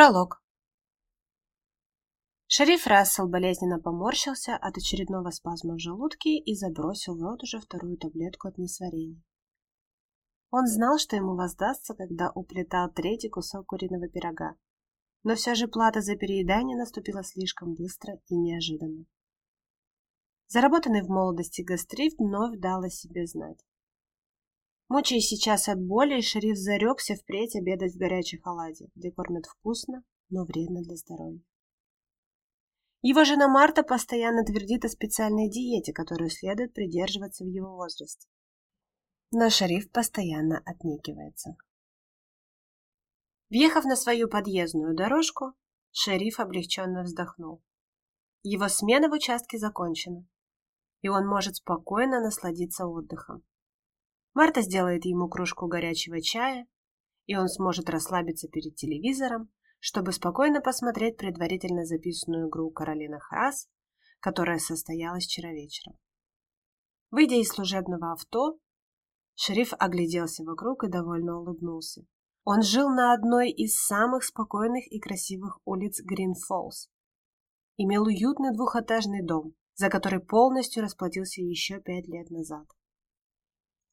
Пролог. Шериф Рассел болезненно поморщился от очередного спазма в желудке и забросил в рот уже вторую таблетку от несварения. Он знал, что ему воздастся, когда уплетал третий кусок куриного пирога, но все же плата за переедание наступила слишком быстро и неожиданно. Заработанный в молодости гастрит вновь дал о себе знать. Мучаясь сейчас от боли, шериф зарекся впредь обедать в горячей оладе, где кормят вкусно, но вредно для здоровья. Его жена Марта постоянно твердит о специальной диете, которую следует придерживаться в его возрасте. Но шериф постоянно отнекивается. Въехав на свою подъездную дорожку, шериф облегченно вздохнул. Его смена в участке закончена, и он может спокойно насладиться отдыхом. Марта сделает ему кружку горячего чая, и он сможет расслабиться перед телевизором, чтобы спокойно посмотреть предварительно записанную игру Каролина Харас, которая состоялась вчера вечером. Выйдя из служебного авто, шериф огляделся вокруг и довольно улыбнулся. Он жил на одной из самых спокойных и красивых улиц Грин-Фоллс. Имел уютный двухэтажный дом, за который полностью расплатился еще пять лет назад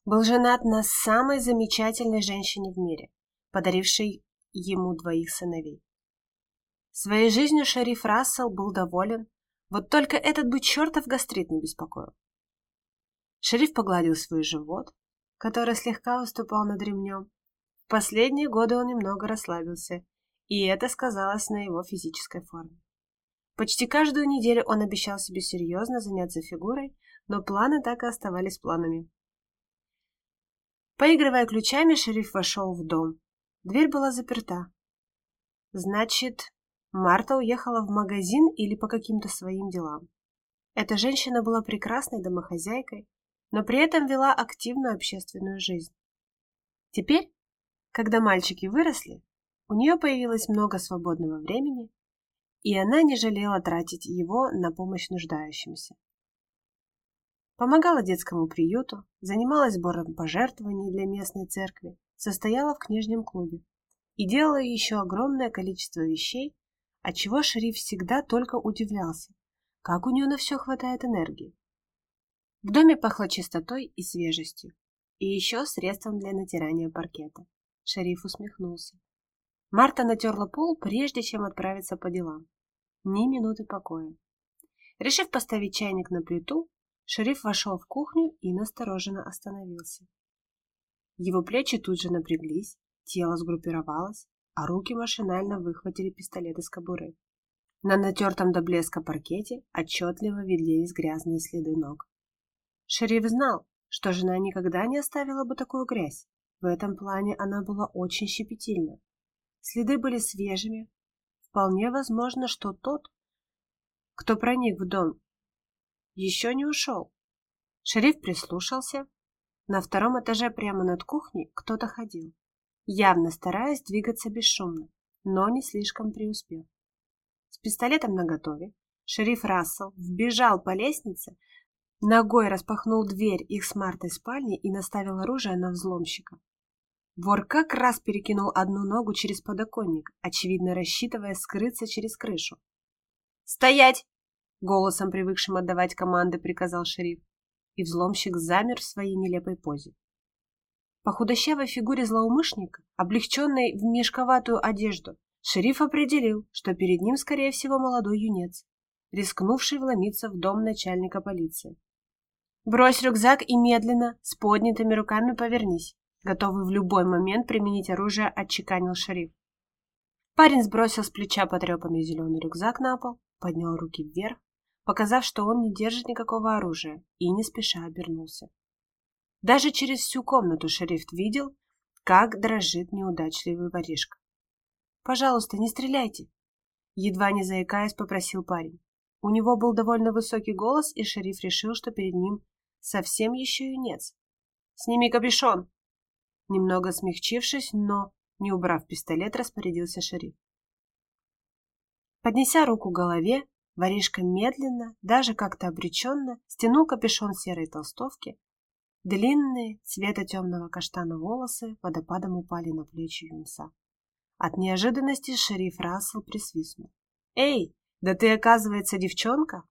был женат на самой замечательной женщине в мире, подарившей ему двоих сыновей. Своей жизнью шериф Рассел был доволен, вот только этот бы чертов гастрит не беспокоил. Шериф погладил свой живот, который слегка выступал над ремнем. В последние годы он немного расслабился, и это сказалось на его физической форме. Почти каждую неделю он обещал себе серьезно заняться фигурой, но планы так и оставались планами. Поигрывая ключами, шериф вошел в дом. Дверь была заперта. Значит, Марта уехала в магазин или по каким-то своим делам. Эта женщина была прекрасной домохозяйкой, но при этом вела активную общественную жизнь. Теперь, когда мальчики выросли, у нее появилось много свободного времени, и она не жалела тратить его на помощь нуждающимся. Помогала детскому приюту, занималась сбором пожертвований для местной церкви, состояла в книжном клубе и делала еще огромное количество вещей, от чего шериф всегда только удивлялся, как у нее на все хватает энергии. В доме пахло чистотой и свежестью, и еще средством для натирания паркета. Шериф усмехнулся. Марта натерла пол, прежде чем отправиться по делам. Ни минуты покоя. Решив поставить чайник на плиту, Шериф вошел в кухню и настороженно остановился. Его плечи тут же напряглись, тело сгруппировалось, а руки машинально выхватили пистолет из кобуры. На натертом до блеска паркете отчетливо виднелись грязные следы ног. Шериф знал, что жена никогда не оставила бы такую грязь. В этом плане она была очень щепетильна. Следы были свежими. Вполне возможно, что тот, кто проник в дом еще не ушел. Шериф прислушался. На втором этаже прямо над кухней кто-то ходил, явно стараясь двигаться бесшумно, но не слишком преуспел. С пистолетом наготове шериф Рассел вбежал по лестнице, ногой распахнул дверь их с Мартой спальни и наставил оружие на взломщика. Вор как раз перекинул одну ногу через подоконник, очевидно рассчитывая скрыться через крышу. «Стоять!» Голосом, привыкшим отдавать команды, приказал шериф, и взломщик замер в своей нелепой позе. По худощавой фигуре злоумышленника, облегченной в мешковатую одежду, шериф определил, что перед ним, скорее всего, молодой юнец, рискнувший вломиться в дом начальника полиции. «Брось рюкзак и медленно, с поднятыми руками повернись», готовый в любой момент применить оружие, отчеканил шериф. Парень сбросил с плеча потрепанный зеленый рюкзак на пол, поднял руки вверх, показав, что он не держит никакого оружия, и не спеша обернулся. Даже через всю комнату шериф видел, как дрожит неудачливый воришка. «Пожалуйста, не стреляйте!» Едва не заикаясь, попросил парень. У него был довольно высокий голос, и шериф решил, что перед ним совсем еще юнец. «Сними капюшон!» Немного смягчившись, но не убрав пистолет, распорядился шериф. Поднеся руку к голове, Воришка медленно, даже как-то обреченно, стянул капюшон серой толстовки. Длинные, цвета темного каштана волосы водопадом упали на плечи юнца. От неожиданности шериф Рассел присвистнул. «Эй, да ты, оказывается, девчонка?»